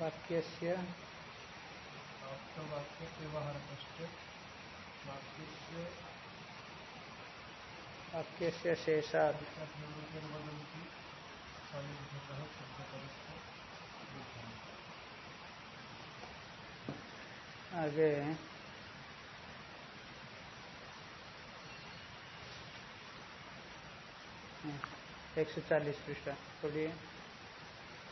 वाक्य वाक्य व्यवहार वाक्य से शेषाद आगे। एक सौ चालीस पृष्ठ थोड़ी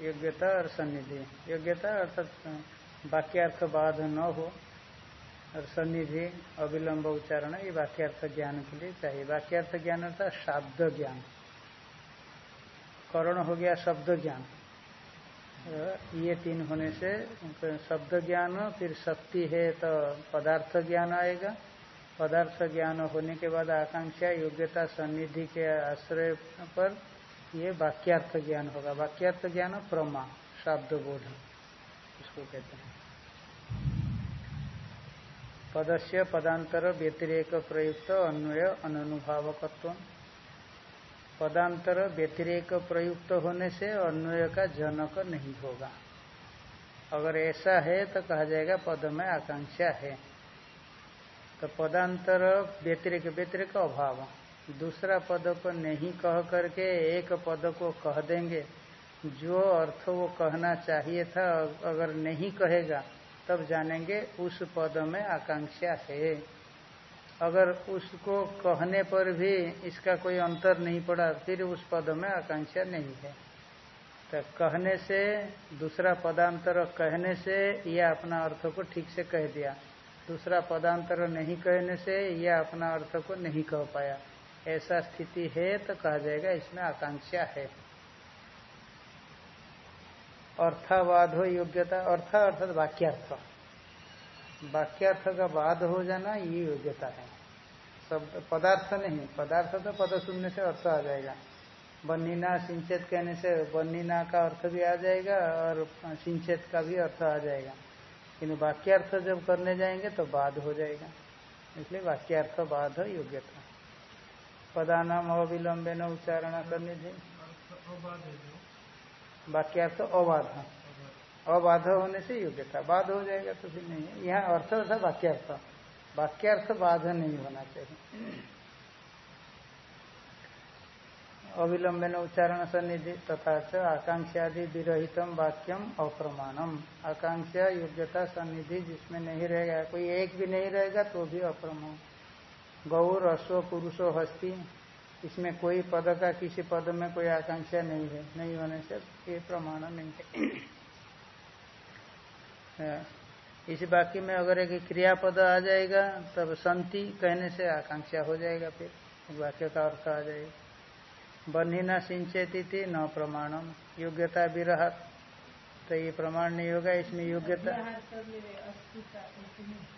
योग्यता और सन्निधि। योग्यता अर्थात वाक्यार्थ बाध न हो। और सन्निधि, अविलंब उच्चारण, ये वाक्यार्थ ज्ञान के लिए चाहिए। वाक्यार्थ ज्ञान अर्थात शाब्द ज्ञान। करण हो गया शब्द ज्ञान। ये तीन होने से शब्द ज्ञान, फिर शक्ति है तो पदार्थ ज्ञान आएगा। पदार्थ ज्ञान होने के बाद आकांक्षा, योग्यता, सन्निधि के आश्रय पर ये वाक्यार्थ ज्ञान होगा। वाक्यार्थ ज्ञान प्रमा शब्द बोध उसको कहते हैं। पदस्य पदांतर व्यतिरेक प्रयुक्त अन्वय अनुभावकत्व पदांतर व्यतिरेक प्रयुक्त होने से अन्वय का जनक नहीं होगा। अगर ऐसा है तो कहा जाएगा पद में आकांक्षा है। तो पदांतर व्यतिरिक व्यतिरिक अभाव। दूसरा पद को नहीं कह करके एक पद को कह देंगे। जो अर्थ वो कहना चाहिए था, अगर नहीं कहेगा, तब जानेंगे उस पद में आकांक्षा है। अगर उसको कहने पर भी इसका कोई अंतर नहीं पड़ा, फिर उस पद में आकांक्षा नहीं है। तो कहने से, दूसरा पदांतर कहने से यह अपना अर्थ को ठीक से कह दिया। दूसरा पदांतर नहीं कहने से यह अपना अर्थ को नहीं कह पाया। ऐसा स्थिति है तो कहा जाएगा इसमें आकांक्षा है। अर्थावाद हो योग्यता, अर्थ अर्थात वाक्यार्थ। वाक्यार्थ का बाद हो जाना ये योग्यता है। शब्द पदार्थ नहीं, पदार्थ तो पद सुनने से अर्थ आ जाएगा। बनीना सिंचेत कहने से बनीना का अर्थ भी आ जाएगा और सिंचेत का भी अर्थ आ जाएगा। किन्तु वाक्यार्थ जब करने जाएँगे तो बाद हो जाएगा। इसलिए वाक्यार्थ बाद योग्यता। पदानाम अविलंबे न उच्चारण करने थे वाक्यार्थ अबाध। अबाध होने से योग्यता बाद हो जाएगा तो फिर नहीं। है यहाँ अर्थ था वाक्यर्थ। वाक्यर्थ बाध नहीं होना चाहिए। अविलंबन उच्चारण सन्निधि तथा च आकांक्षादि विरहितम वाक्यम अप्रमाणम। आकांक्षा, योग्यता, सन्निधि जिसमें नहीं रहेगा, कोई एक भी नहीं रहेगा तो भी अप्रमाण। गौर, अश्व, पुरुषो, हस्ती, इसमें कोई पद का किसी पद में कोई आकांक्षा नहीं है। नहीं होने से ये प्रमाण नहीं है। इस वाक्य में अगर एक क्रियापद आ जाएगा, तब संति कहने से आकांक्षा हो जाएगा फिर। वाक्य का अर्थ आ जाएगा। बन्हीना सिंचेती थी न प्रमाणम। योग्यता विरह तो ये प्रमाण नहीं होगा, इसमें योग्यता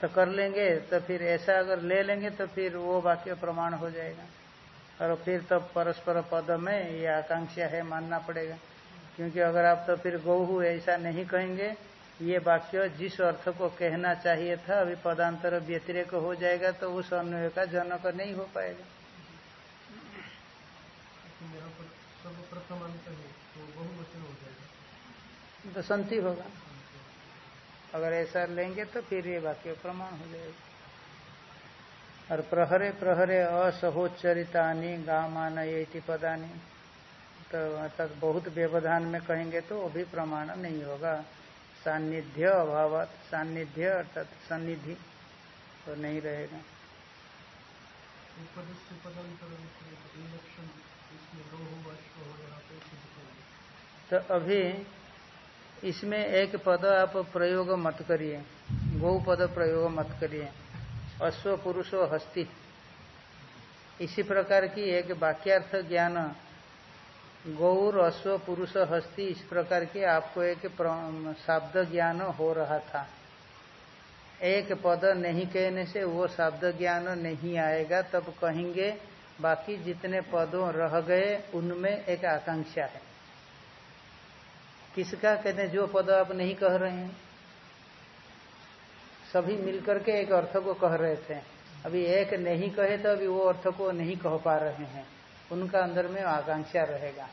तो कर लेंगे तो फिर ऐसा अगर ले लेंगे तो फिर वो वाक्य प्रमाण हो जाएगा। और फिर तो परस्पर पद में ये आकांक्षा है, मानना पड़ेगा। क्योंकि अगर आप तो फिर गौ ऐसा नहीं कहेंगे, ये वाक्य जिस अर्थ को कहना चाहिए था, अभी पदांतर व्यतिरेक हो जाएगा तो उस अन्वय का जनक नहीं हो पाएगा। तो संति होगा। अगर ऐसा लेंगे तो फिर ये वाक्य प्रमाण हो जाएगा। और प्रहरे प्रहरे असहोच्चरितानी गामान ये पदानी। तो अर्थात बहुत व्यवधान में कहेंगे तो वो भी प्रमाण नहीं होगा। सान्निध्य अभाव सान्निध्य अर्थात सन्निधि तो नहीं रहेगा। तो अभी इसमें एक पद आप प्रयोग मत करिए। गौ पद प्रयोग मत करिए। अश्व, पुरुषो, हस्ती। इसी प्रकार की एक वाक्यार्थ ज्ञान। गौर, अश्व, पुरुष, हस्ती, इस प्रकार की आपको एक शब्द ज्ञान हो रहा था। एक पद नहीं कहने से वो शब्द ज्ञान नहीं आएगा, तब कहेंगे, बाकी जितने पदों रह गए, उनमें एक आकांक्षा है। किसका कहते हैं, जो पद आप नहीं कह रहे हैं? सभी मिलकर के एक अर्थ को कह रहे थे। अभी एक नहीं कहे तो अभी वो अर्थ को नहीं कह पा रहे हैं। उनका अंदर में आकांक्षा रहेगा।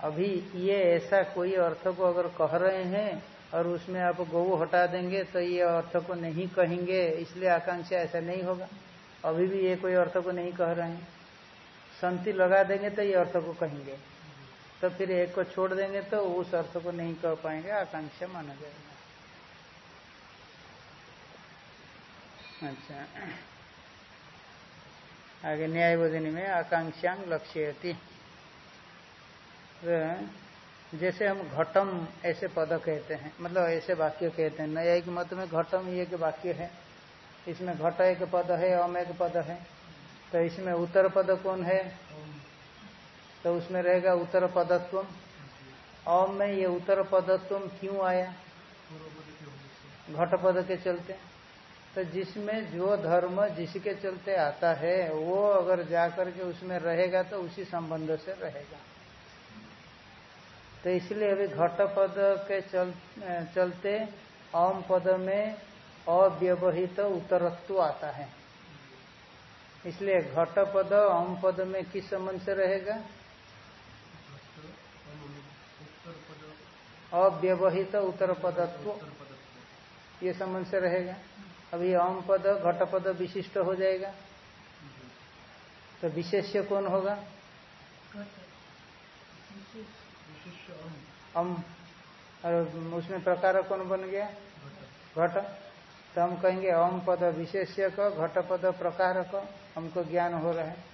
अभी ये ऐसा कोई अर्थ को अगर कह रहे हैं और उसमें आप गौ हटा देंगे तो ये अर्थ को नहीं कहेंगे, इसलिए आकांक्षा ऐसा नहीं होगा। अभी भी ये कोई अर्थ को नहीं कह रहे हैं। संति लगा देंगे तो ये अर्थ को कहेंगे। तो फिर एक को छोड़ देंगे तो उस अर्थ को नहीं कह पाएँगे, आकांक्षा माना जाएगा। अच्छा। आगे न्याय बोधनी में आकांक्षांग लक्ष्य तो जैसे हम घटम ऐसे पद कहते हैं मतलब ऐसे वाक्य कहते हैं। नया एक मत में घटम ये के वाक्य है। इसमें घट एक पद है, अम एक पद है। तो इसमें उत्तर पद कौन है? तो उसमें रहेगा उत्तर पदत्व अम में ये उत्तर पदत्व क्यों आया? घट पद के चलते। तो जिसमें जो धर्म जिसके चलते आता है वो अगर जाकर के उसमें रहेगा तो उसी संबंध से रहेगा। तो इसलिए अभी घट पद के चल, चलते ओम पद में अव्यवहित तो उत्तरत्व आता है। इसलिए घट पद ओम पद में किस संबंध से रहेगा? अव्यवहित उत्तर पदत्व ये संबंध से रहेगा। अभी अम पद, घट पद विशिष्ट हो जाएगा। तो विशेष्य कौन होगा? हम और उसमें प्रकार कौन बन गया? घट। तो हम कहेंगे ओम पद विशेष्य का, घट पद प्रकार हमको ज्ञान हो रहा है।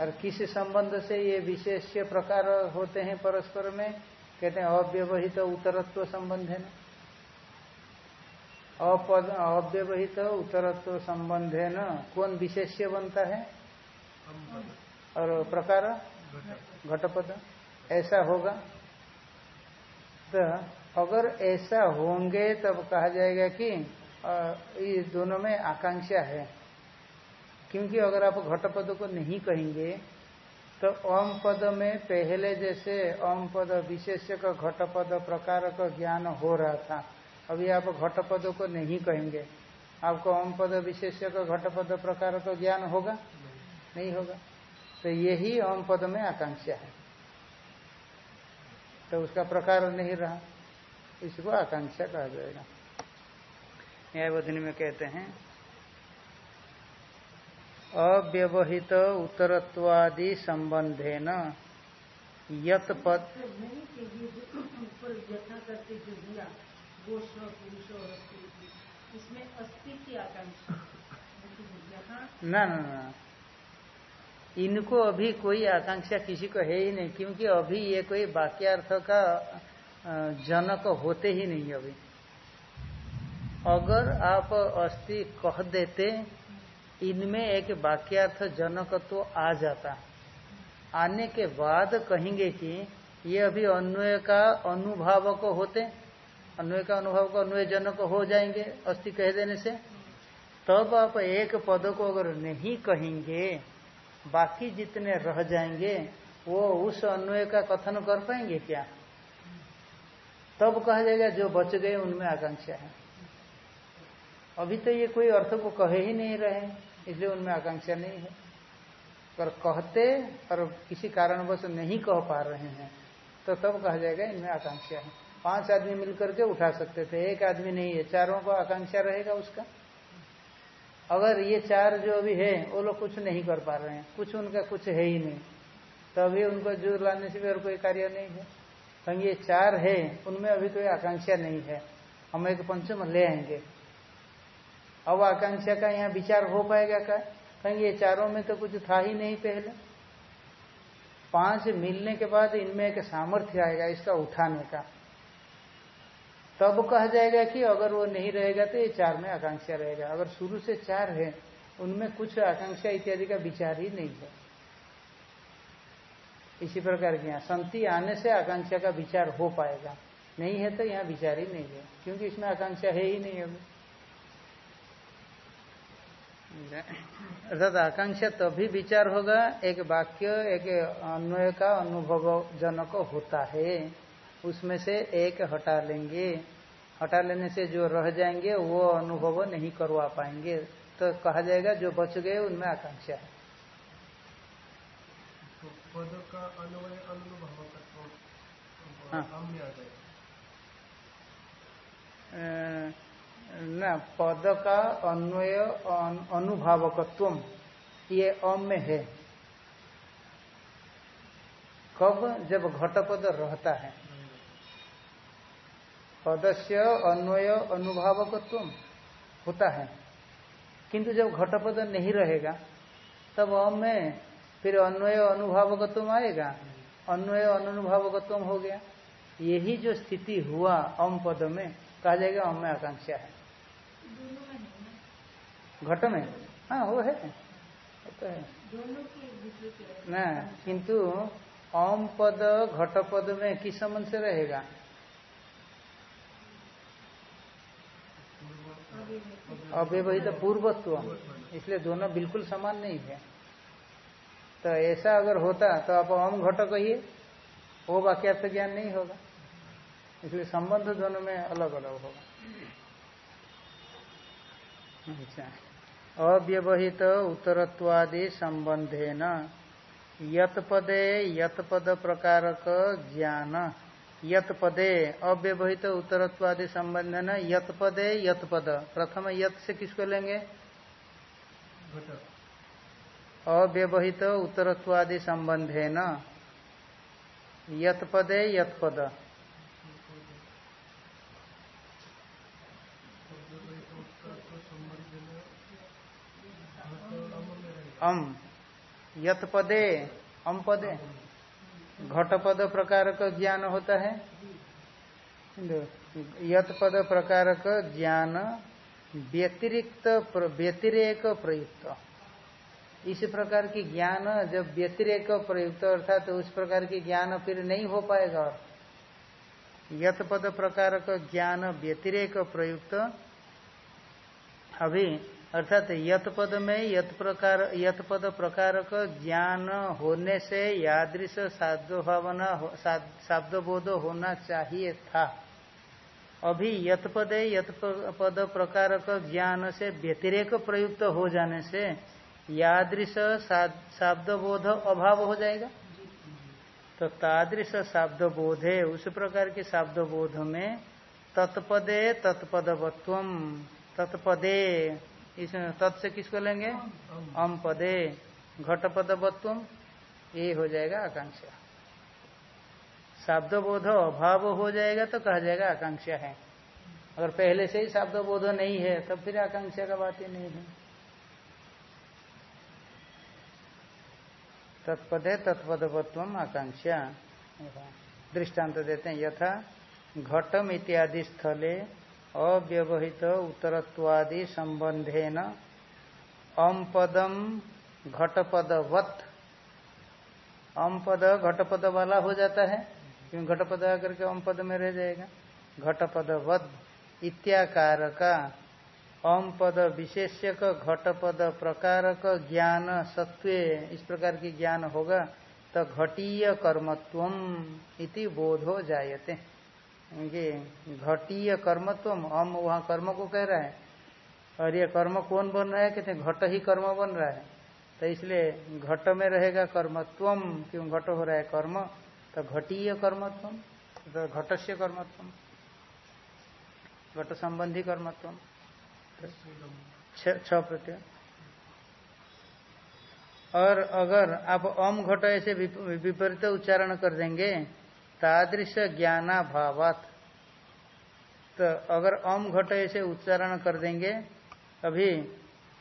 और किस संबंध से ये विशेष्य प्रकार होते हैं परस्पर में? कहते हैं, अव्यवहित उत्तरत्व संबंध है अपद, अव्यवहित उत्तरत्व संबंध है न? कौन विशेष्य बनता है? और प्रकार? घटपद। ऐसा होगा। तो अगर ऐसा होंगे, तब कहा जाएगा कि ये दोनों में आकांक्षा है। क्योंकि अगर आप घटपद को नहीं कहेंगे तो ओम पद में पहले जैसे ओम पद विशेष का घट पद प्रकार का ज्ञान हो रहा था। अभी आप घट पदों को नहीं कहेंगे। आपको ओम पद विशेष का घट पद प्रकार का ज्ञान होगा? नहीं होगा। तो यही ओम पद में आकांक्षा है। तो उसका प्रकार नहीं रहा। इसको आकांक्षा कहा जाएगा। न्यायबोधनी में कहते हैं अव्यवहित उत्तरत्वादि संबंधे न यत पद ना ना ना। इनको अभी कोई आकांक्षा किसी को है ही नहीं क्योंकि अभी ये कोई वाक्यार्थ का जनक होते ही नहीं अभी। अगर आप अस्थि कह देते इनमें एक वाक्यार्थ जनक तो आ जाता। आने के बाद कहेंगे कि ये अभी अन्वय का अनुभावक होते, अन्वय का अनुभव को अन्वय जनक हो जाएँगे, अस्थि कह देने से। तब आप एक पद को अगर नहीं कहेंगे, बाकी जितने रह जाएँगे, वो उस अन्वय का कथन कर पाएँगे क्या? तब कहा जाएगा, जो बच गए उनमें आकांक्षा है। अभी तो ये कोई अर्थ को कहे ही नहीं रहे इसलिए उनमें आकांक्षा नहीं है। पर कहते और किसी कारणवश नहीं कह पा रहे हैं तो तब कहा जाएगा इनमें आकांक्षा है। पाँच आदमी मिलकर के उठा सकते थे, एक आदमी नहीं है, चारों को आकांक्षा रहेगा उसका। अगर ये चार जो अभी है, वो लोग कुछ नहीं कर पा रहे हैं, कुछ उनका कुछ है ही नहीं तो अभी उनको ज़ोर लाने से भी और कोई कार्य नहीं है। कहेंगे ये चार है, उनमें अभी कोई आकांक्षा नहीं है। हम एक पंचम ले आएँगे। अब आकांक्षा का यहाँ विचार हो पाएगा क्या कहेंगे, ये चारों में तो कुछ था ही नहीं पहले। पाँच मिलने के बाद इनमें एक सामर्थ्य आएगा इसका उठाने का। तब कहा जाएगा कि अगर वो नहीं रहेगा तो ये चार में आकांक्षा रहेगा। अगर शुरू से चार है, उनमें कुछ आकांक्षा इत्यादि का विचार ही नहीं है। इसी प्रकार की यहाँ, संति आने से आकांक्षा का विचार हो पाएगा। नहीं है तो यहाँ विचार ही नहीं है, क्योंकि इसमें आकांक्षा है ही नहीं अभी। अर्थात आकांक्षा तभी विचार होगा एक वाक्य एक अन्वय का अनुभव जनक होता है। उसमें से एक हटा लेंगे। हटा लेने से जो रह जाएँगे वो अनुभव नहीं करवा पाएँगे। तो कहा जाएगा जो बच गए उनमें आकांक्षा है। तो का अन्वय अनुभव हाँ। न, पद का अन्वय अनुभावकत्व ये अम में है। कब? जब घटपद रहता है। पदस्य अन्वय अनुभावकत्व होता है। किंतु जब घटपद नहीं रहेगा, तब अम में फिर अन्वय अनुभावकत्व आएगा। अन्वय अनुभावकत्व हो गया। यही जो स्थिति हुआ अम पद में, कहा जाएगा अम आकांक्षा है। घट में? हाँ वो है। तो है। न किंतु ओम पद घट पद में किस संबंध से रहेगा? अव्यवहित पूर्वत्व। इसलिए दोनों बिल्कुल समान नहीं है। तो ऐसा अगर होता तो आप ओम घट कहिए। वो वाक्यार्थ ज्ञान नहीं होगा। इसलिए संबंध दोनों में अलग अलग होगा। अच्छा। अव्यवहित उत्तरत्वादि संबंधे न यत पदे यत पद प्रकारक ज्ञान। यत पदे अव्यवहित उत्तरत्वादि संबंध न यत यत पद प्रथम यत से किसको लेंगे? अव्यवहित उत्तरत्वादि संबंधे न यत पदे अम यत पदे अम पदे घट पद प्रकार का ज्ञान होता है। यत पद प्रकार का ज्ञान व्यतिरिक्त व्यतिरेक प्रयुक्त। इस प्रकार की ज्ञान जब व्यतिरेक प्रयुक्त, अर्थात तो उस प्रकार की ज्ञान फिर नहीं हो पाएगा। यत पद प्रकार का ज्ञान व्यतिरेक प्रयुक्त। अभी अर्थात यत पद में यत प्रकार यत पद प्रकार का ज्ञान होने से यादृश भावना शाब्द बोध होना चाहिए था। अभी यत पदे यत पद प्रकार का ज्ञान से व्यतिरेक प्रयुक्त हो जाने से यादृश शाब्द बोध अभाव हो जाएगा। तो तादृश शाब्द बोध है उस प्रकार के शाब्द बोध में तत्पदे, तत्पदवत्व, तत्पदे इसमें तत् से किसको लेंगे? अम पदे घट पदवत्व ये हो जाएगा आकांक्षा। शाब्द बोध अभाव हो जाएगा तो कहा जाएगा आकांक्षा है। अगर पहले से ही शाब्द बोध नहीं है, तब फिर आकांक्षा का बात ही नहीं है। तत्पदे तत्पदवत्व आकांक्षा। दृष्टांत देते हैं। यथा घटम इत्यादि स्थले अव्यवहित उत्तरत्वादि संबंधे न अम पदम घटपदवत। अम पद घटपद वाला हो जाता है क्योंकि घटपद आकर के अम पद में रह जाएगा? घटपदवत इत्याकार का अम पद विशेष्यक, घटपद का ज्ञान सत्व इस प्रकार की ज्ञान होगा तो घटीय कर्मत्व इति बोध हो जायते। घटीय कर्मत्व हम वहाँ कर्म को कह रहा है। और ये कर्म कौन बन रहा है? कहते घट ही कर्म बन रहा है। तो इसलिए घट में रहेगा कर्मत्व क्यों घट हो रहा है कर्म? तो घटीय कर्मत्व तो घट से कर्मत्व घट संबंधी कर्मत्व छ प्रत्यय। और अगर आप अम घट ऐसे विपरीत उच्चारण कर देंगे तादृश ज्ञानाभावात तो अगर अम घट ऐसे उच्चारण कर देंगे, अभी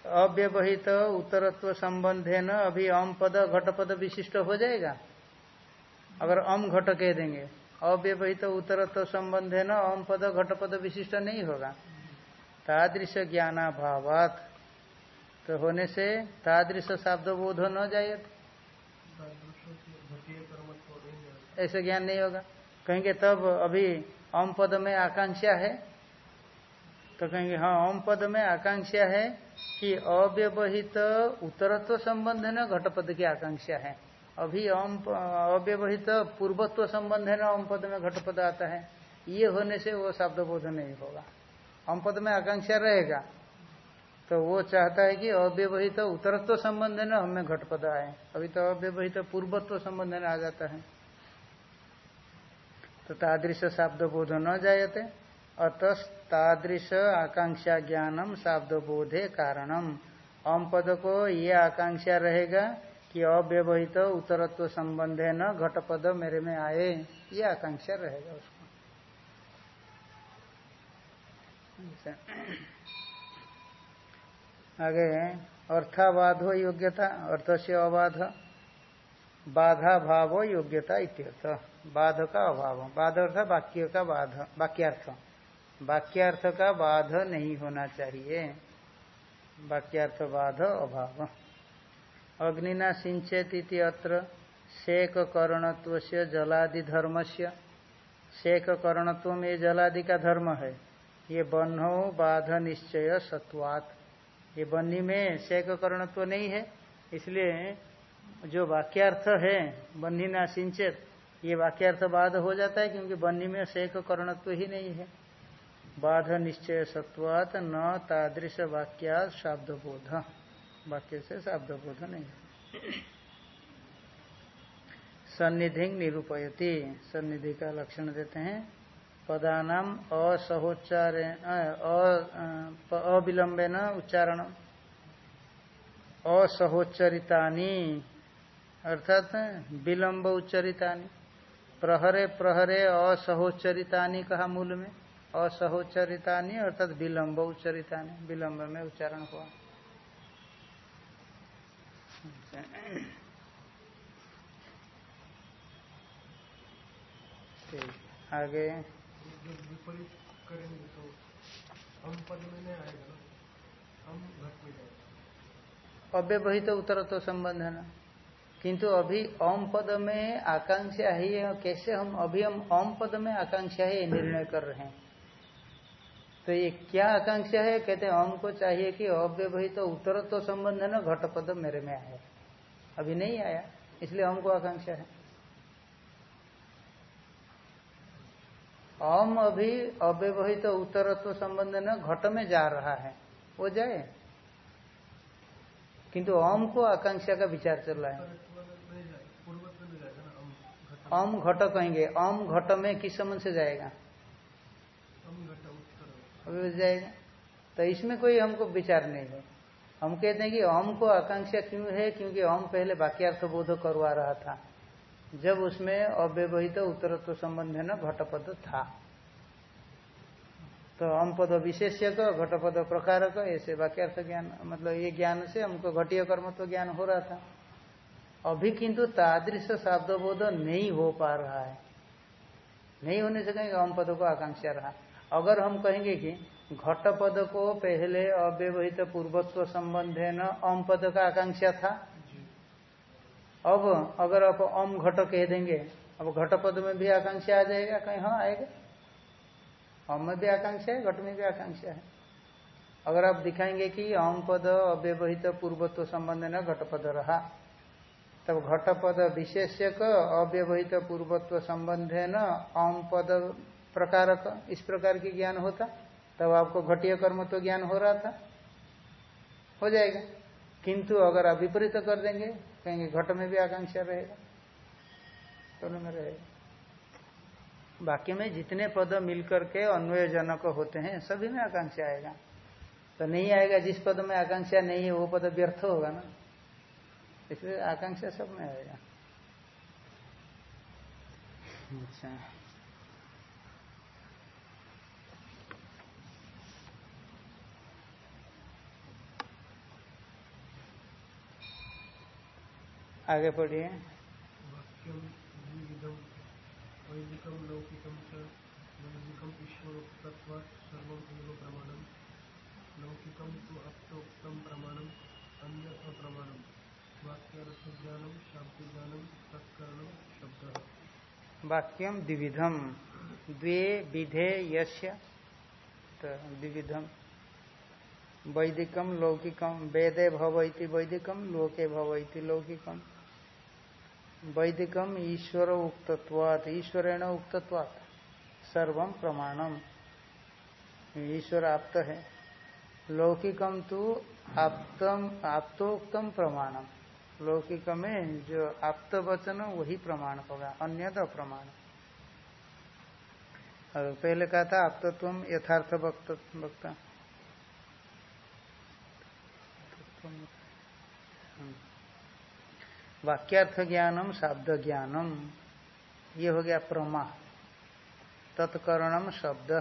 अव्यवहित उत्तरत्व संबंध है न अभी अम पद, घट पद विशिष्ट हो जाएगा। अगर अम घट कह देंगे, अव्यवहित उत्तरत्व संबंध है न अम पद, घट पद विशिष्ट नहीं होगा। तादृश ज्ञानाभावात तो होने से तादृश शब्द बोध न जाए ऐसे ज्ञान नहीं होगा। कहेंगे, तब अभी ओम पद में आकांक्षा है। तो कहेंगे हाँ ओम पद में आकांक्षा है कि अव्यवहित उत्तरत्व संबंध ना घटपद की आकांक्षा है। अभी ओम अव्यवहित पूर्वत्व संबंध है ना, ओम पद में घटपद आता है। ये होने से वो शब्द बोध नहीं होगा। ओम पद में आकांक्षा रहेगा। तो वो चाहता है कि अव्यवहित उत्तरत्व संबंध ना, हमें घटपद आए। अभी तो अव्यवहित पूर्वत्व संबंध आ जाता है। तो तादृश शब्द बोध न जायते अतस्तादृश आकांक्षा ज्ञानम शाब्द बोधे कारणम। अम पद को ये आकांक्षा रहेगा कि अव्यवहित उत्तरत्व संबंध है न घट पद मेरे में आए। ये आकांक्षा रहेगा उसको। आगे अर्थाबाधो योग्यता अर्थ से अबाध। बाधा भाव योग्यता इत्यर्थ। बाध का अभाव। बाध अर्थ वाक्य का बाध, वाक्यार्थ। वाक्यार्थ का बाध नहीं होना चाहिए। वाक्यार्थ बाध अभाव। अग्निना सिंचेत इति अत्र। शेक करणत्व से जलादि धर्म से शेक करणत्व में जलादि का धर्म है। ये बन्हो बाध निश्चय सत्वात। ये बन्नी में शेक करणत्व नहीं है, इसलिए जो वाक्यार्थ है बन्नी ना सिंचित, ये वाक्यार्थ बाध हो जाता है क्योंकि बन्नी में शेक करणत्व ही नहीं है। बाध निश्चय सत्वात न तादृश वाक्या शाब्द बोध वाक्य से शाब्द बोध नहीं सन्निधि निरूपयति। सन्निधि का लक्षण देते हैं। पदानाम असहोच्चार अविलंबन उच्चारण असहोच्चरितानी अर्थात विलंब उच्चरितानी। प्रहरे प्रहरे, असहोच्चरितानी कहा मूल में। असहोच्चरिता अर्थात विलंब उच्चरिता विलंब में उच्चारण हुआ। आगे। विपरीत करेंगे तो हम पद में आएगा हम घट में तो संबंध है ना। किंतु अभी ओम पद में आकांक्षा है कैसे हम, अभी हम ओम पद में आकांक्षा है निर्णय कर रहे हैं। तो ये क्या आकांक्षा है? कहते हैं ओम को चाहिए कि अव्यवहित तो उत्तर तो संबंध ना घटपद मेरे में आया। अभी नहीं आया, इसलिए ओम को आकांक्षा है। ओम अभी अव्यवहित तो उत्तरत्व संबंध न, घट में जा रहा है। वो जाए। किंतु ओम को आकांक्षा का विचार चल रहा है। ओम घट कहेंगे। अम घट में किस संबंध से जाएगा? अभी जाएगा। तो इसमें कोई हमको विचार नहीं है। हम कहते हैं कि ओम को आकांक्षा क्यों है? क्योंकि ओम पहले वाक्यार्थ बोध करवा रहा था। जब उसमें अव्यवहित उत्तरत्व संबंध है ना घटपद था। तो हम पद विशेष्य का घटपद प्रकार का ऐसे वाक्यार्थ ज्ञान मतलब ये ज्ञान से हमको घटीय कर्म तो ज्ञान हो रहा था। अभी किंतु तादृश बोध नहीं हो पा रहा है। नहीं होने से कहेंगे हम पद को आकांक्षा रहा। अगर हम कहेंगे कि घट पद को पहले अव्यवहित पूर्वत्व संबंध है न अम पद का आकांक्षा था, अब अगर आप अम घट कह देंगे, अब घट पद में भी आकांक्षा आ जाएगा, कहीं हाँ आएगा। अम में भी आकांक्षा है, घट में भी आकांक्षा है। अगर आप दिखाएँगे कि अम पद अव्यवहित पूर्वत्व संबंध न घट पद रहा तब घट पद विशेष्य अव्यवहित पूर्वत्व संबंध है न अम पद प्रकार इस प्रकार की ज्ञान होता। तब आपको घटिया कर्म तो ज्ञान हो रहा था। हो जाएगा। किंतु अगर आप विपरीत कर देंगे, कहेंगे घट में भी आकांक्षा रहेगा। दोनों में रहेगा। वाक्य में जितने पद मिलकर के अन्वय जनक होते हैं, सभी में आकांक्षा आएगा। तो नहीं आएगा जिस पद में आकांक्षा नहीं है, वो पद व्यर्थ होगा ना। इसलिए आकांक्षा सब में आएगा अच्छा। आगे पढ़िए। वैदिकम लौकिकम च वैदिकम ईश्वरोक्तत्व सर्वम एव प्रमाणम। लौकिकम तो अप्तोक्तम प्रमाणम अन्य अप्रमाणम वाक्यम द्विविधम द्वे विधे यस्य तो द्विविधम वैदिकम लौकिकम वेदे भवती वैदिकम लोके भवती लौकिकम वैदिकम ईश्वर उक्तत्वात्, ईश्वरेण उक्तत्वात्। सर्वम प्रमाणम। ईश्वर आप्त है। लौकिकम तो आप्तम आप्तोक्तम प्रमाणम। लौकिक में जो आप्त वचन वही प्रमाण होगा अन्य प्रमाण। और पहले कहा था, आप्तत्व यथार्थ वक्ता वाक्यार्थ ज्ञानम, शाब्द ज्ञानम, ये हो गया प्रमा। तत्करणम शब्द।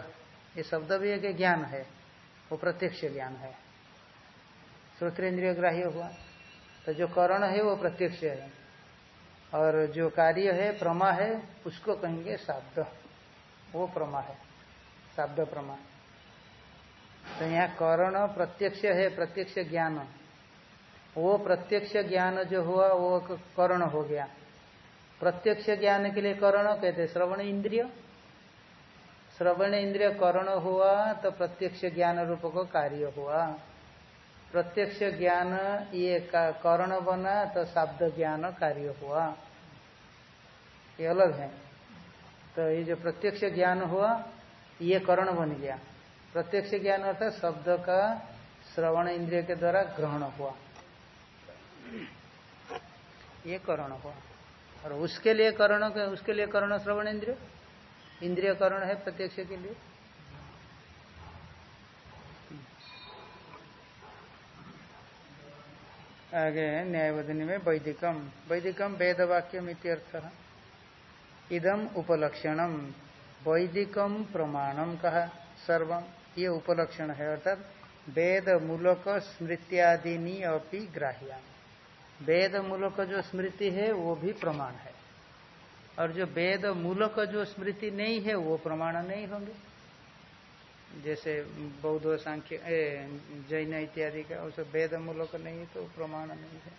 ये शब्द भी एक ज्ञान है, वो प्रत्यक्ष ज्ञान है। श्रोतेन्द्रिय ग्राह्य हुआ। तो जो करण है वो प्रत्यक्ष है। और जो कार्य है, प्रमा है, उसको कहेंगे शाब्द वो प्रमा है शाब्द प्रमा। तो यहाँ करण प्रत्यक्ष है, प्रत्यक्ष ज्ञान। वो प्रत्यक्ष ज्ञान जो हुआ, वो करण हो गया। प्रत्यक्ष ज्ञान के लिए करण कहते श्रवण इंद्रिय। श्रवण इंद्रिय करण हुआ तो प्रत्यक्ष ज्ञान रूप को कार्य हुआ। प्रत्यक्ष ज्ञान, ये करण बना तो शब्द ज्ञान कार्य हुआ। ये अलग है। तो ये जो प्रत्यक्ष ज्ञान हुआ, ये करण बन गया। प्रत्यक्ष ज्ञान अर्थात शब्द का श्रवण इंद्रिय के द्वारा ग्रहण हुआ। ये करण हुआ। और उसके लिए करण उसके लिए करण श्रवण इंद्रिय। इंद्रिय करण है प्रत्यक्ष के लिए। आगे न्यायवधनी में वैदिकम। वैदिकम वेद वाक्यम इत्यर्थ। इदम उपलक्षणम वैदिकम प्रमाणम कहा सर्वम ये उपलक्षण है, अर्थात वेद मूलक स्मृत्यादिनी अपनी ग्राह्या वेद मूलक जो स्मृति है, वो भी प्रमाण है। और जो वेद मूलक जो स्मृति नहीं है, वो प्रमाण नहीं होंगे। जैसे बौद्ध सांख्य जैन इत्यादि का उसे वेद मूलक नहीं तो प्रमाण नहीं है।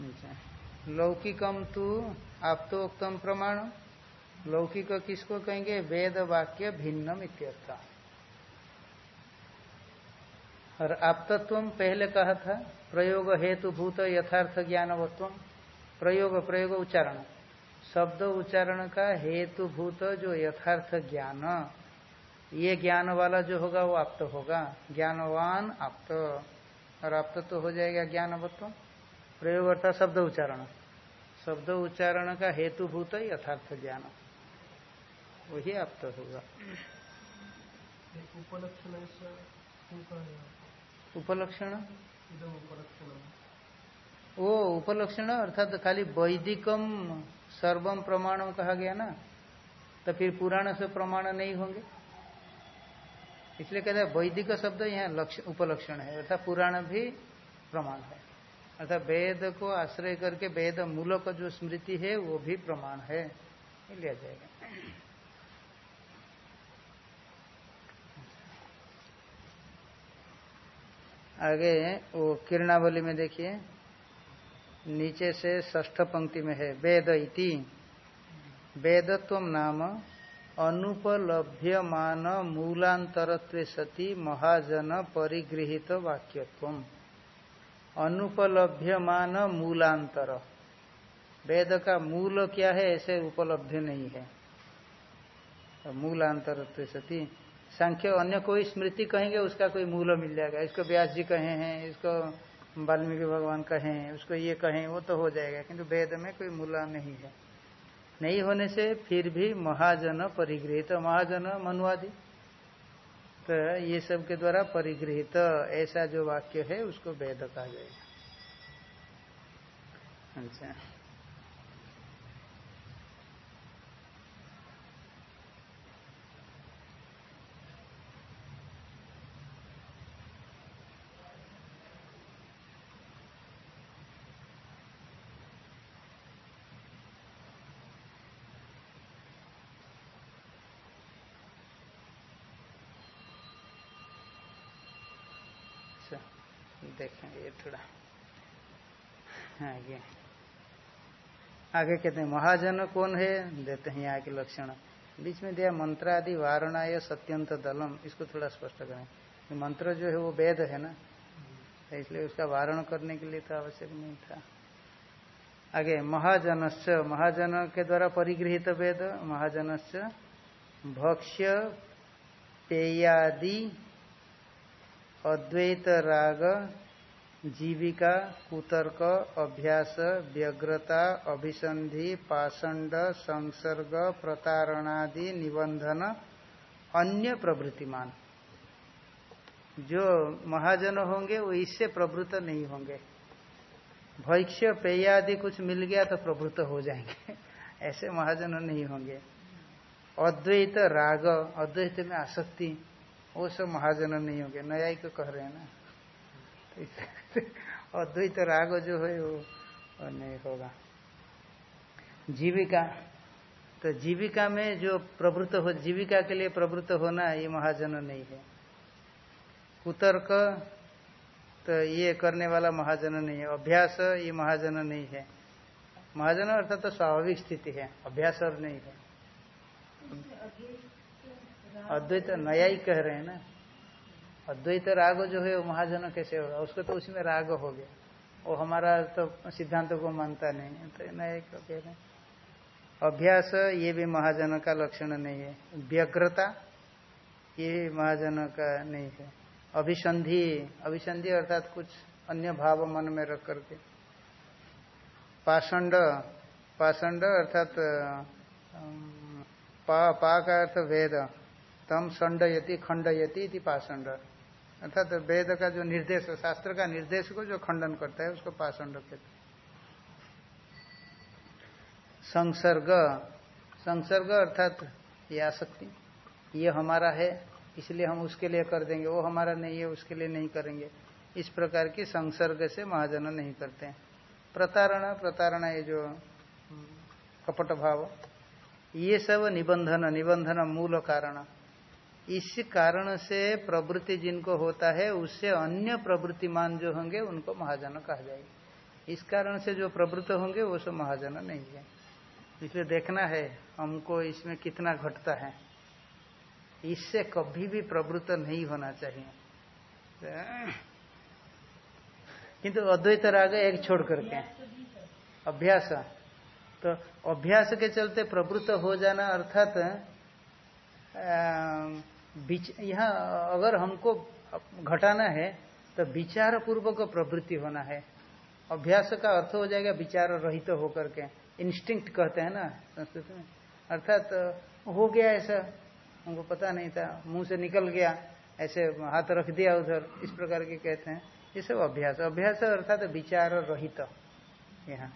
अच्छा। लौकिकम तो आप तो उत्तम प्रमाण। लौकिक किसको कहेंगे? वेद वाक्य भिन्नम इत्यर्थ। और आपतत्व पहले कहा था, प्रयोग हेतु भूत यथार्थ ज्ञानवत्व प्रयोग प्रयोग उच्चारण। शब्द उच्चारण का हेतु भूत जो यथार्थ ज्ञान ये ज्ञान वाला जो होगा वो आप्त होगा। ज्ञानवान आप्त। और आप्त तो तो हो जाएगा ज्ञानवत्व। प्रयोग अर्थात शब्द उच्चारण। शब्द उच्चारण का हेतु भूत यथार्थ ज्ञान। वही आप्त होगा। उपलक्षण वो उपलक्षण अर्थात खाली वैदिकम सर्वम प्रमाणम कहा गया ना तो फिर पुराण से प्रमाण नहीं होंगे। इसलिए कहते हैं वैदिक शब्द यहाँ उपलक्षण है, अर्थात पुराण भी प्रमाण है। अर्थात वेद को आश्रय करके वेद मूलक जो स्मृति है, वो भी प्रमाण है। लिया जाएगा। आगे वो किरणावली में देखिए। नीचे से ष्ठ पंक्ति में है, वेद इति। वेदत्व नाम अनुपलभ्यमान मूलांतर सती महाजन परिगृहित वाक्यत्व अनुपलभ्यमान मूलांतर। वेद का मूल क्या है, ऐसे उपलब्ध नहीं है। मूलांतर सती। सांख्य अन्य कोई स्मृति कहेंगे, उसका कोई मूल मिल जाएगा। इसको व्यास जी कहे हैं, इसको वाल्मीकि भगवान कहें, उसको ये कहें, वो तो हो जाएगा। किंतु वेद में कोई मूला नहीं है। नहीं होने से फिर भी महाजन परिगृहित, महाजन मनुवादी। तो ये सब के द्वारा परिगृहित, ऐसा जो वाक्य है, उसको वेद कहा जाएगा। अच्छा। थोड़ा। आगे। आगे कहते हैं, महाजन कौन है? देते हैं यहाँ के लक्षण। बीच में दिया मंत्र आदि वारणा या सत्यंत दलम। इसको थोड़ा स्पष्ट करें। मंत्र जो है, वो वेद है ना? इसलिए उसका वारण करने के लिए तो आवश्यक नहीं था। आगे, महाजनश्च। महाजन के द्वारा परिगृहित वेद। महाजनश्च, भक्ष्य पेयादि अद्वैत राग जीविका, कुतर्क, अभ्यास, व्यग्रता अभिसंधि पाषंड संसर्ग, प्रतारणादि निबंधन अन्य प्रवृत्तिमान। जो महाजन होंगे, वो इससे प्रवृत्त नहीं होंगे। भैक्ष्य पेयादि कुछ मिल गया तो प्रवृत्त हो जाएँगे। ऐसे महाजन नहीं होंगे। अद्वैत राग, अद्वैत में आसक्ति, वो सब महाजन नहीं होंगे। न्यायिक कह रहे हैं ना। तो राग जो है वो नहीं होगा। जीविका तो जीविका में जो प्रवृत्त हो जीविका के लिए प्रवृत्त होना ये महाजन नहीं है। कुतर्क तो ये करने वाला महाजन नहीं है। अभ्यास ये महाजन नहीं है। महाजन अर्थात तो स्वाभाविक स्थिति है अभ्यास और नहीं है। अद्वैत नया ही कह रहे हैं ना। अद्वैत राग जो है वो महाजन कैसे होगा? उसको तो उसमें राग हो गया। वो हमारा तो सिद्धांत को मानता नहीं तो रहे अभ्यास ये भी महाजन का लक्षण नहीं है। व्यग्रता ये भी महाजन का नहीं है। अभिसंधि अभिसंधि अर्थात कुछ अन्य भाव मन में रख करके। पाषंड पाषंड अर्थात पा, पा का अर्थ वेद। तम संडयति खंडयति पाषंड। अर्थात तो वेद का जो निर्देश, शास्त्र का निर्देश को जो खंडन करता है, उसको पाषंड कहते संसर्ग संसर्ग अर्थात ये आसक्ति ये हमारा है, इसलिए हम उसके लिए कर देंगे। वो हमारा नहीं है, उसके लिए नहीं करेंगे। इस प्रकार की संसर्ग से महाजन नहीं करते हैं। प्रतारणा प्रतारणा ये जो, कपट भाव, ये सब निबंधन निबंधन मूल कारण। इस कारण से प्रवृत्ति जिनको होता है, उससे अन्य प्रवृत्तिमान जो होंगे, उनको महाजन कहा जाएगा। इस कारण से जो प्रवृत्त होंगे, वो सब महाजन नहीं है। इसलिए देखना है, हमको इसमें कितना घटता है। इससे कभी भी प्रवृत्त नहीं होना चाहिए। किंतु अद्वैत राग एक छोड़ करके। अभ्यास। तो अभ्यास के चलते प्रवृत्त हो जाना, अर्थात यहाँ अगर हमको घटाना है तो विचार पूर्वक प्रवृत्ति होना है। अभ्यास का अर्थ हो जाएगा विचार रहित तो होकर के। इंस्टिंक्ट कहते हैं ना संस्कृत में। अर्थात तो हो गया ऐसा। हमको पता नहीं था। मुँह से निकल गया। ऐसे हाथ रख दिया उधर। इस प्रकार के कहते हैं। ये सब अभ्यास। अभ्यास अर्थात तो विचार रहित। यहाँ।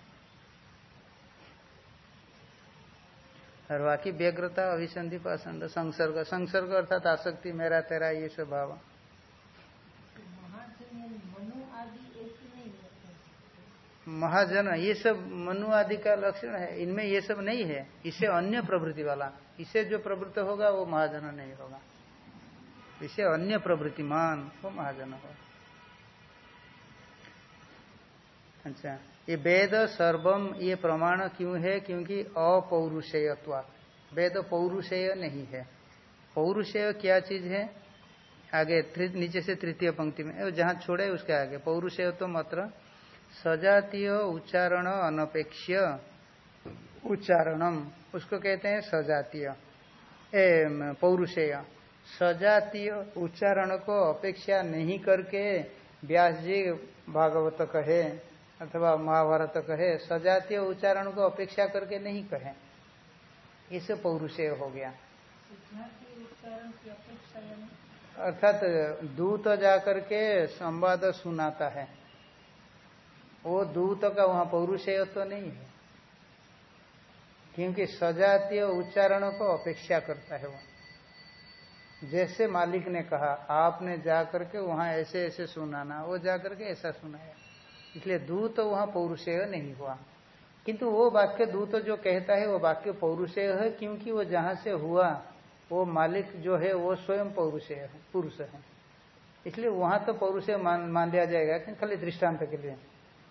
और बाकी व्यग्रता, अभिसंधि पाषंड संसर्ग। संसर्ग अर्थात आसक्ति, मेरा, तेरा, ये सब भाव महाजन, ये सब मनु आदि का लक्षण है। इनमें ये सब नहीं है। इसे अन्य प्रवृत्ति वाला। इसे जो प्रवृत्त होगा, वो महाजन नहीं होगा। इसे अन्य प्रवृत्तिमान वो महाजन होगा। अच्छा। ये वेद, सर्वम, ये प्रमाण क्यों है? क्योंकि अपौरुषेयत्वा वेद पौरुषेय नहीं है। पौरुषेय क्या चीज़ है? आगे नीचे से तृतीय पंक्ति में। जहाँ छोड़े उसके आगे। पौरुषेय तो मात्र। सजातीय उच्चारण अनपेक्ष्य उच्चारणम। उसको कहते हैं सजातीय। पौरुषेय। सजातीय उच्चारण को अपेक्षा नहीं करके व्यास जी भागवत कहे। अथवा महाभारत कहे सजातीय उच्चारण को अपेक्षा करके नहीं कहे। इसे पौरुषेय हो गया। अर्थात दूत जाकर के संवाद सुनाता है। वो दूत का वहाँ पौरुषेय तो नहीं है। क्योंकि सजातीय उच्चारण को अपेक्षा करता है वो। जैसे मालिक ने कहा आपने जाकर के वहाँ ऐसे ऐसे सुनाना वो जाकर के ऐसा सुनाया। इसलिए दूत तो वहाँ पौरुषेय नहीं हुआ। किंतु वो वाक्य दूत तो जो कहता है, वो वाक्य पौरुषेय है, क्योंकि वो जहाँ से हुआ, वो मालिक जो है, वो स्वयं पौरुषेय है, पुरुष है। इसलिए वहाँ तो पौरुष मान मान लिया जाएगा, कि खाली दृष्टांत के लिए।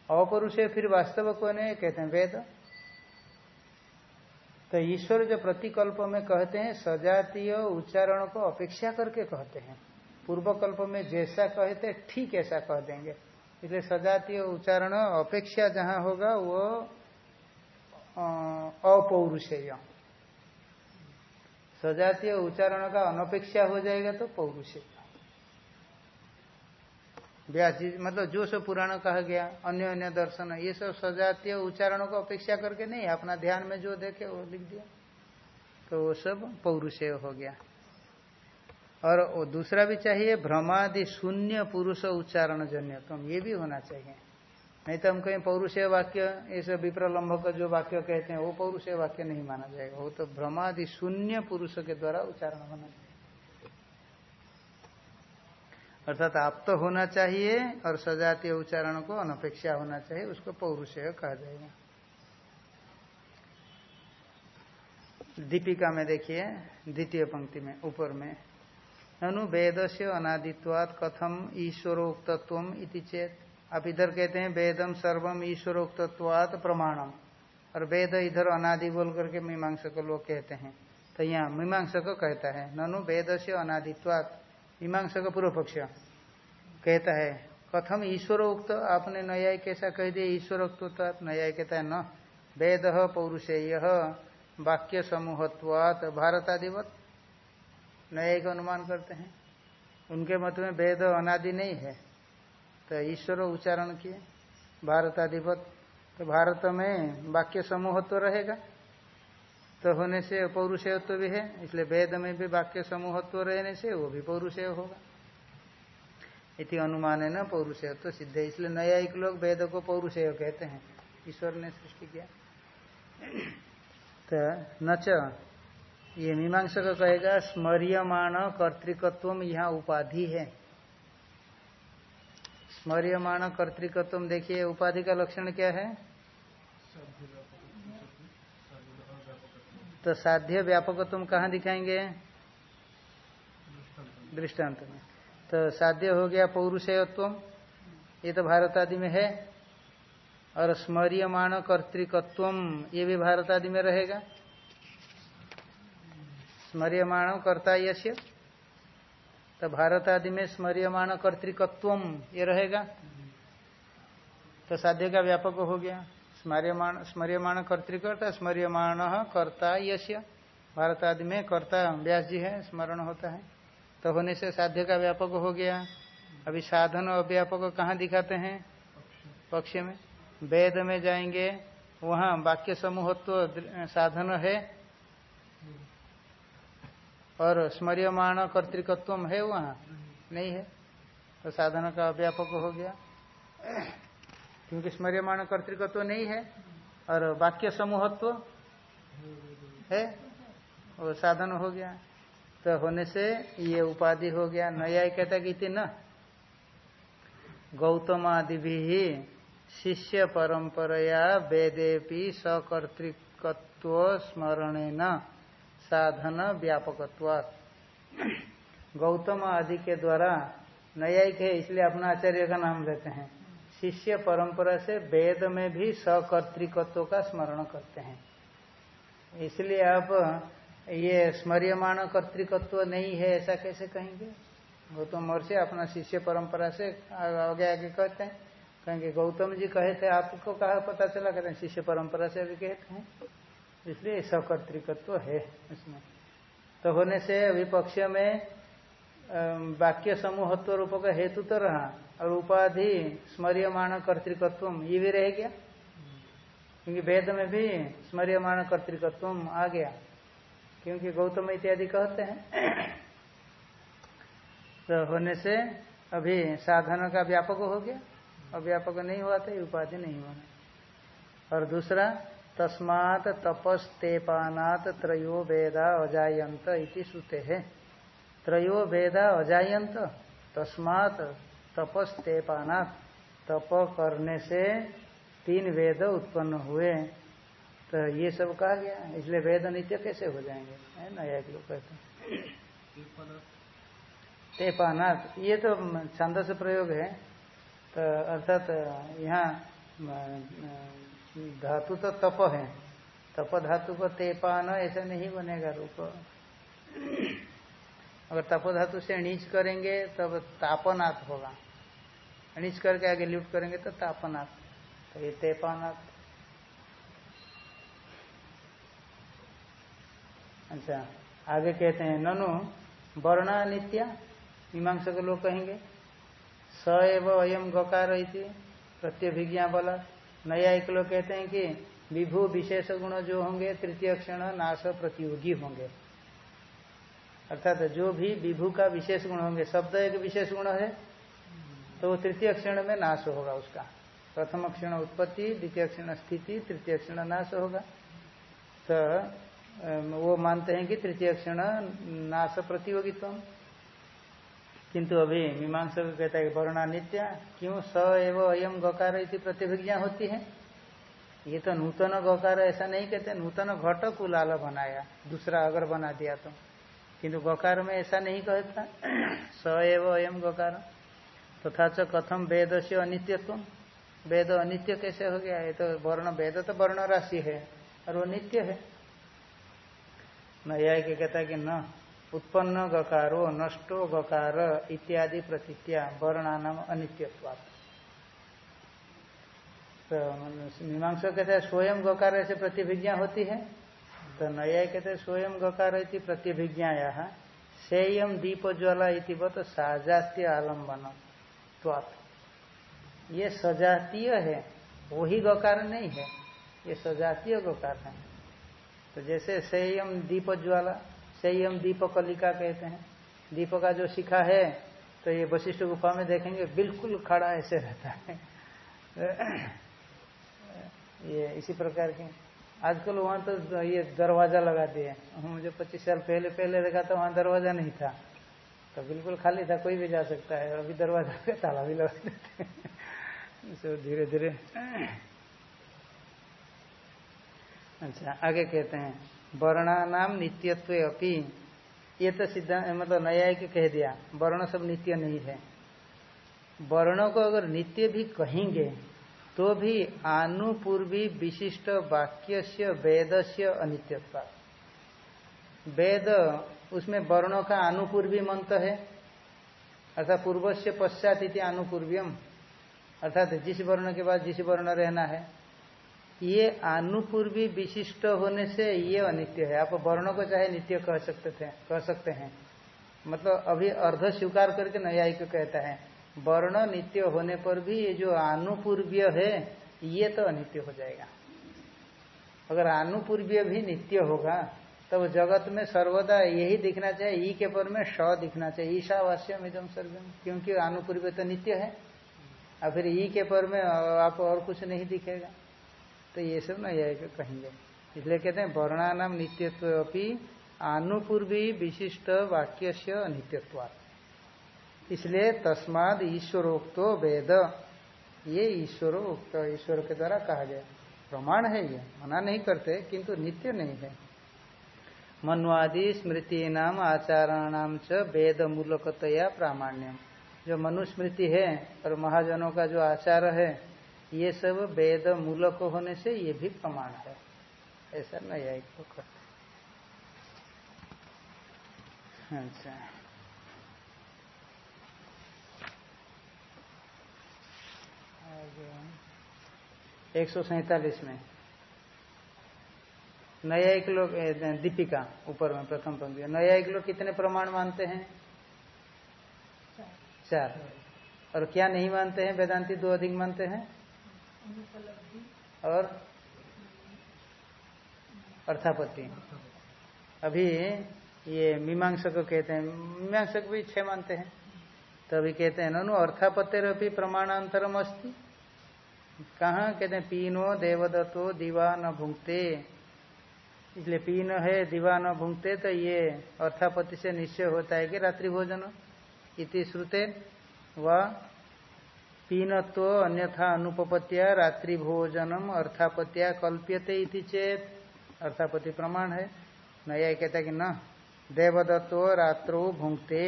अपौरुष फिर वास्तव को नहीं कहते हैं, वेद। तो ईश्वर जो प्रतिकल्प में कहते हैं, सजातीय उच्चारण को अपेक्षा करके कहते हैं। पूर्व कल्प में जैसा कहते ठीक ऐसा कह देंगे। इसलिए सजातीय उच्चारण अपेक्षा जहाँ होगा वो अपौरुषेय। सजातीय उच्चारण का अनपेक्षा हो जाएगा तो पौरुषेय। व्यास मतलब जो सब पुराण कहा गया, अन्य अन्य दर्शन, ये सब सजातीय उच्चारणों को अपेक्षा करके नहीं, अपना ध्यान में जो देखे वो लिख दिया। तो वो सब पौरुषेय हो गया। और दूसरा भी चाहिए भ्रमादि शून्य पुरुष उच्चारण जन्य तो ये भी होना चाहिए। नहीं तो हम कहीं पौरुषेय वाक्य ये सब विप्रलम्ब का जो वाक्य कहते हैं, वो पौरुषेय वाक्य नहीं माना जाएगा। वो तो भ्रमादि शून्य पुरुष के द्वारा उच्चारण होना चाहिए। अर्थात आप तो होना चाहिए और सजातीय उच्चारण को अनपेक्षा होना चाहिए, उसको पौरुषेय कहा जाएगा। दीपिका में देखिए, द्वितीय पंक्ति में, ऊपर में। ननु वेद से अनादित्वात कथम ईश्वरोक्तत्व इति चेत। आप इधर कहते हैं वेदम सर्वम ईश्वरोक्तत्वात प्रमाणम। और वेद इधर अनादि बोल करके मीमांसक लोग कहते हैं। तो यहाँ मीमांसक कहता है, ननु वेद से अनादित्वात। मीमांसा का पूर्व पक्ष कहता है, कथम ईश्वर उक्त आपने न्याय कैसा कह दिया? ईश्वर उक्त न्याय कहता है, न। वेद पौरुषेय वाक्य समूहत्वात भारतादिवत। न्याय का अनुमान करते हैं। उनके मत में वेद अनादि नहीं है। तो ईश्वर उच्चारण किए, भारत भारतादिवत तो भारत में वाक्य समूहत्व रहेगा। तो होने से पौरुषेयत्व तो भी है, इसलिए वेद में भी वाक्य समूहत्व रहने से वो भी पौरुषेय होगा। इति अनुमान है न पौरुषेयत्व सिद्ध। है इसलिए न्यायिक लोग वेद को पौरुषेय कहते हैं। ईश्वर ने सृष्टि किया। तो न ये मीमांसा का कहेगा, स्मरियमाण कर्तिकत्व यहाँ उपाधि है। स्मरियमाण कर्तिकत्व देखिए, उपाधि का लक्षण क्या है? तो साध्य व्यापक तुम कहाँ दिखाएँगे? दृष्टांत में। तो साध्य हो गया पौरुषेयत्व ये तो भारत आदि में है। और स्मरियमाण कर्तिकत्व ये भी भारत आदि में रहेगा। स्मरियमाण कर्ता यश्य तो भारत आदि में स्मरियमाण कर्तिकत्व ये रहेगा। तो साध्य का व्यापक हो गया। स्मर्यमाण स्मर्यमाण कर्तिकर्ता, स्मर्यमाण कर्ता यश्य भारत आदि में कर्ता व्यास जी है, स्मरण होता है। तो होने से साध्य का व्यापक हो गया। अभी साधन और व्यापक कहाँ दिखाते हैं? पक्ष में। वेद में जाएँगे। वहाँ वाक्य समूहत्व साधन है। और स्मर्यमाण कर्तिकत्व है वहाँ? नहीं है। तो साधन का व्यापक हो गया। क्योंकि स्मर्यमाण कर्तिकत्व नहीं है और वाक्य समूहत्व है, वो साधन हो गया। तो होने से ये उपाधि हो गया। नया कहता कि न। गौतम आदि भी शिष्य परंपरया वेदेपी सकर्तृकत्व स्मरण न साधन व्यापकत्व गौतम आदि के द्वारा न्यायिक है, इसलिए अपना आचार्य का नाम लेते हैं। शिष्य परंपरा से वेद में भी सकर्तिकत्व का स्मरण करते हैं। इसलिए आप ये स्मर्यमाण कर्तिकत्व नहीं है, ऐसा कैसे कहेंगे? गौतम महर्षि अपना शिष्य परंपरा से आगे आगे कहते हैं। कहेंगे, गौतम जी कहे थे, आपको कहा पता चला? कहते हैं, शिष्य परंपरा से अभी कहते हैं। इसलिए सकर्तिकत्व है इसमें। तो होने से अभी पक्ष में वाक्य समूहत्व रूप का हेतु तो रहा, और उपाधि स्मरियमाण कर्तिकत्व ये भी रह गया। क्योंकि वेद में भी स्मरियमाण कर्तिकत्व आ गया। क्योंकि गौतम इत्यादि कहते हैं। तो होने से अभी साधन का व्यापक हो गया। और व्यापक नहीं हुआ था उपाधि नहीं हुआ। और दूसरा तस्मात तपस्तेपानात त्रयो वेदा अजायंत इति सुते है त्रयो वेदा अजायंत तस्मात तपस्तेपाना तप करने से तीन वेद उत्पन्न हुए। तो ये सब कहा गया, इसलिए वेद नित्य कैसे हो जाएँगे? है ना, एक लोग कहते हैं। तेपानाथ ये तो छंद से प्रयोग है। तो अर्थात यहाँ धातु तो तप है। तप धातु को तेपान, ऐसा नहीं बनेगा रूप। अगर तप धातु से नीच करेंगे, तब तापनाथ होगा। नीच करके आगे लुट करेंगे तो तापनाथ तो ये तेपानाथ अच्छा आगे कहते हैं, ननु, वर्णा नित्या मीमांसा के लोग कहेंगे। स एव अयम गकार प्रत्यभिज्ञा बोला नया एक लोग कहते हैं कि विभू विशेष गुण जो होंगे, तृतीय क्षण नाश प्रतियोगी होंगे। अर्थात जो भी विभू का विशेष गुण होंगे, शब्द एक विशेष गुण है तो तृतीय क्षण में नाश होगा उसका। प्रथम क्षण उत्पत्ति, द्वितीय क्षण स्थिति, तृतीय क्षण नाश होगा। तो वो मानते हैं कि तृतीय क्षण नाश प्रतियोगित्व। किंतु अभी मीमांसा को कहता है वर्णा नित्या, क्यों स एवं अयम गकार इति प्रतिभिज्ञा होती है? ये तो नूतन गकार ऐसा नहीं कहते, नूतन घट कुलाल बनाया, दूसरा अगर बना दिया तो। किंतु गकार में ऐसा नहीं कहता, स एवं अयम गकार। तथा तो कथम वेद से अनित्यत्व? वेद अनित्य कैसे हो गया? ये तो वर्ण, वेद तो वर्ण राशि है, और वो नित्य है। न्याय के कहता है कि न उत्पन्न गकारो नष्टो गकार इत्यादि प्रतीत्या वर्णानाम अनित्यत्वात्। तो मीमांसा कहते हैं, स्वयं गकार ऐसे प्रतिभिज्ञा होती है। तो नया कहते हैं, स्वयं गकार प्रतिभिज्ञाया सेयम दीप ज्वाला इतिवत साजातीय आलंबन ये सजातीय है, वही गकार नहीं है, ये सजातीय गकार है। तो जैसे सेयम दीप ज्वाला संयम दीप कलिका कहते हैं। दीप का जो शिखा है तो ये वशिष्ठ गुफा में देखेंगे, बिल्कुल खड़ा ऐसे रहता है। ये इसी प्रकार के। आजकल वहाँ तो ये दरवाज़ा लगा दिए मुझे पच्चीस साल पहले पहले देखा तो वहाँ दरवाज़ा नहीं था। तो बिल्कुल खाली था, कोई भी जा सकता है। अभी दरवाज़ा पे ताला भी लगा देते हैं। धीरे धीरे। अच्छा आगे कहते हैं। वर्णा नाम नित्यत्व अपी। ये तो सिद्धांत मतलब नया के कह दिया। वर्ण सब नित्य नहीं है। वर्णों को अगर नित्य भी कहेंगे तो भी आनुपूर्वी विशिष्ट वाक्य से वेद से अनित्यत्व। वेद, उसमें वर्णों का अनुपूर्वी मंत्र है। अर्थात पूर्व से पश्चात इति अनुपूर्वियम अर्थात जिस वर्ण के बाद जिस वर्ण रहना है। ये आनुपूर्वी विशिष्ट होने से ये अनित्य है। आप वर्णों को चाहे नित्य कह सकते थे, कह सकते हैं। मतलब अभी अर्ध स्वीकार करके न्यायिक कहता है। वर्ण नित्य होने पर भी ये जो आनुपूर्वीय है, ये तो अनित्य हो जाएगा। अगर आनुपूर्वीय भी नित्य होगा, तब तो जगत में सर्वदा यही दिखना चाहिए। ई के पर में स दिखना चाहिए। ईशा ईशावास्यम इदम सर्वम क्योंकि आनुपूर्वीय तो नित्य है। और फिर ई के पर में आप और कुछ नहीं दिखेगा। तो ये सब न यह कहेंगे। इसलिए कहते हैं, वर्णानाम नित्यत्व अपनी आनुपूर्वी विशिष्ट वाक्य से अनित्यत्व इसलिए तस्माद ईश्वरोक्तो वेद। ये ईश्वरो उक्त ईश्वर के द्वारा कहा गया। प्रमाण है ये, मना नहीं करते, किंतु नित्य नहीं है। मनुवादी स्मृति नाम आचाराणाम च वेद मूलकतया प्रामाण्यम। जो मनुस्मृति है और महाजनों का जो आचार है ये सब वेद मूलक होने से ये भी प्रमाण है। ऐसा न्यायिक को करते अच्छा। एक सौ सैतालीस में। नया एक लोग दीपिका ऊपर में प्रथम पंक्ति नया एक लोग कितने प्रमाण मानते हैं? चार। और क्या नहीं मानते हैं? वेदांति दो अधिक मानते हैं? और अर्थापत्ति। अभी ये मीमांसक कहते हैं। मीमांसक भी छह मानते हैं। तो अभी कहते हैं नो अर्थापत्तिर भी प्रमाणांतरम अस्ति। कहा? कहते हैं, पीनो देवदत्तो दीवा न भूंगते इसलिए पीन है, दीवा न भूंगते तो ये अर्थापत्ति से निश्चय होता है कि रात्रि भोजन। इति श्रुते व पीनत्व अन्यथा अनुपत्या रात्रि भोजनम अर्थापत्या कल्प्यते इति चेत। अर्थापति प्रमाण है। नया कहता कि न। देवदत्तो रात्रो भुंगते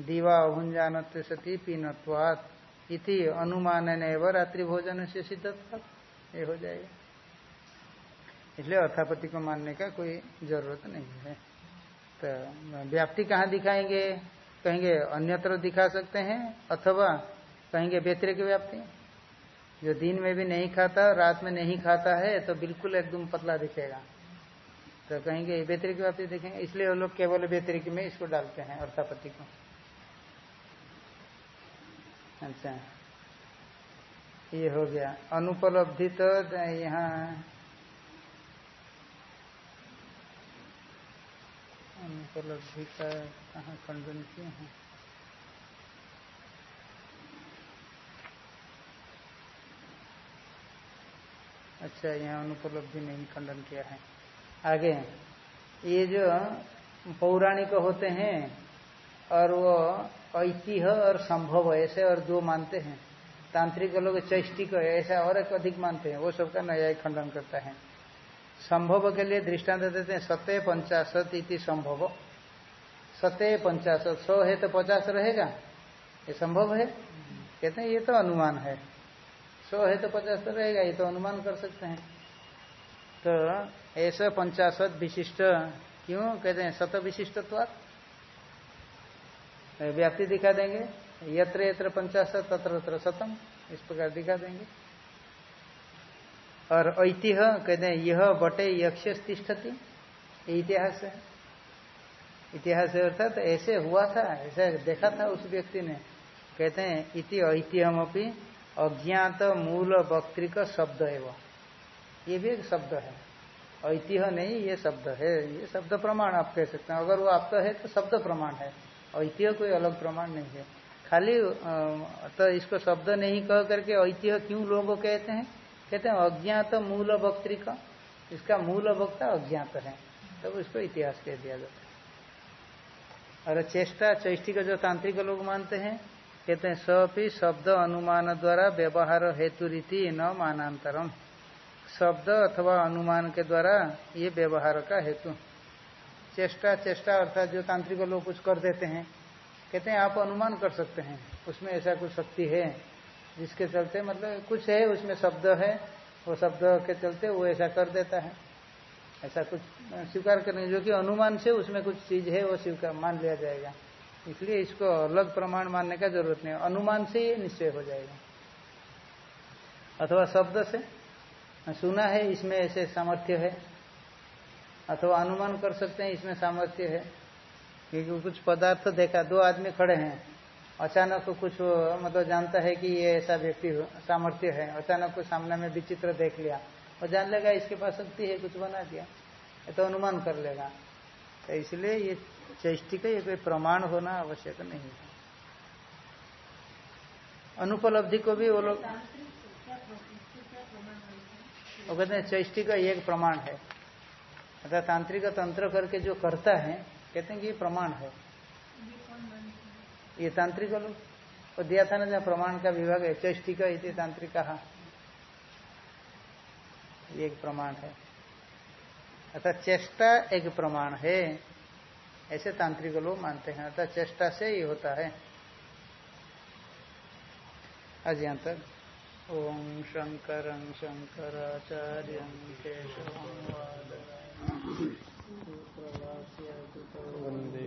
दीवा अभुंजान सती पीनत्वात। इति अनुमान रात्रि भोजन से सिद्धत्व ये हो जाएगा। इसलिए अर्थापति को मानने का कोई ज़रूरत नहीं है। तो व्याप्ति कहाँ दिखाएँगे? कहेंगे, अन्यत्र दिखा सकते हैं, अथवा कहेंगे व्यतिरिक व्याप्ति जो दिन में भी नहीं खाता, रात में नहीं खाता है तो बिल्कुल एकदम पतला दिखेगा। तो कहेंगे व्यतिरिक व्याप्ति देखेंगे। इसलिए वो लोग केवल व्यतिरिक में इसको डालते हैं अर्थापति को। अच्छा। ये हो गया। अनुपलब्धि तो यहाँ अनुपलब्धि का कहाँ खंडन किए हैं? अच्छा यहाँ अनुपलब्धि नहीं खंडन किया है। आगे, ये जो पौराणिक होते हैं और वो ऐतिह्य और संभव, ऐसे और दो मानते हैं। तांत्रिक लोग चैष्टिक, ऐसा और एक अधिक मानते हैं। वो सबका नया खंडन करता है। संभव के लिए दृष्टांत देते हैं, सत्य पंचाशत इति संभव। सत्य पंचाशत, सौ है तो पचास रहेगा? ये संभव है? कहते हैं, ये तो अनुमान है। सौ है तो पचास तो रहेगा, ये तो अनुमान कर सकते हैं। तो ऐसा पंचाशत विशिष्ट, क्यों? कहते हैं शत विशिष्टत्वात्। व्याप्ति दिखा देंगे। यत्र यत्र पंचाशत, तत्र तत्र शतम इस प्रकार दिखा देंगे। और ऐतिह, कहते हैं यह बटे यक्ष तिष्ठती इतिहास है। इतिहास अर्थात ऐसे हुआ था, ऐसा देखा था उस व्यक्ति ने। कहते हैं इति ऐतिह्यमपी अज्ञात मूल वक्तृक शब्द एवं। ये भी एक शब्द है। ऐतिह्य नहीं, ये शब्द है। ये शब्द प्रमाण आप कह सकते हैं। अगर वो आपका है तो शब्द प्रमाण है। ऐतिह्य कोई अलग प्रमाण नहीं है। खाली तो इसको शब्द नहीं कह करके ऐतिह्य क्यों लोगों कहते हैं? कहते हैं अज्ञात मूल वक्तृका इसका मूल वक्ता अज्ञात है। तब तो इतिहास कह दिया जाता है। और चेष्टा चैष्टी का जो तांत्रिक लोग मानते हैं कहते हैं सभी शब्द अनुमान द्वारा व्यवहार हेतु रीति न मानांतरम शब्द अथवा अनुमान के द्वारा ये व्यवहार का हेतु। चेष्टा चेष्टा अर्थात जो तांत्रिक लोग कुछ कर देते हैं, कहते हैं, आप अनुमान कर सकते हैं, उसमें ऐसा कुछ शक्ति है, जिसके चलते मतलब कुछ है, उसमें शब्द है, वो शब्द के चलते वो ऐसा कर देता है। ऐसा कुछ स्वीकार करने, जो कि अनुमान से उसमें कुछ चीज़ है, वो स्वीकार, मान लिया जाएगा। इसलिए इसको अलग प्रमाण मानने का ज़रूरत नहीं अनुमान से ये निश्चय हो जाएगा। अथवा शब्द से सुना है, इसमें ऐसे सामर्थ्य है। अथवा अनुमान कर सकते हैं, इसमें सामर्थ्य है। क्योंकि कुछ पदार्थ देखा, दो आदमी खड़े हैं। अचानक कुछ मतलब जानता है कि ये ऐसा व्यक्ति सामर्थ्य है। अचानक कुछ सामने में विचित्र देख लिया। और जान लेगा, इसके पास शक्ति है, कुछ बना दिया। तो अनुमान कर लेगा। तो इसलिए ये चैष्टिक ये कोई प्रमाण होना आवश्यक नहीं है। अनुपलब्धि को भी वो लोग वो कहते हैं, चैष्टिक एक प्रमाण है। अर्थात तांत्रिक तंत्र करके जो करता है, कहते हैं कि ये प्रमाण है। ये तांत्रिक लोग वो दिया था ना जहाँ प्रमाण का विभाग है, चैष्टिक इति तांत्रिक। कहा एक प्रमाण है। अर्थात चेष्टा एक प्रमाण है। ऐसे तांत्रिक लोग मानते हैं, अर्थात चेष्टा से ही होता है। आज यहाँ तक ओम शंकर शंकराचार्य केशव वंदे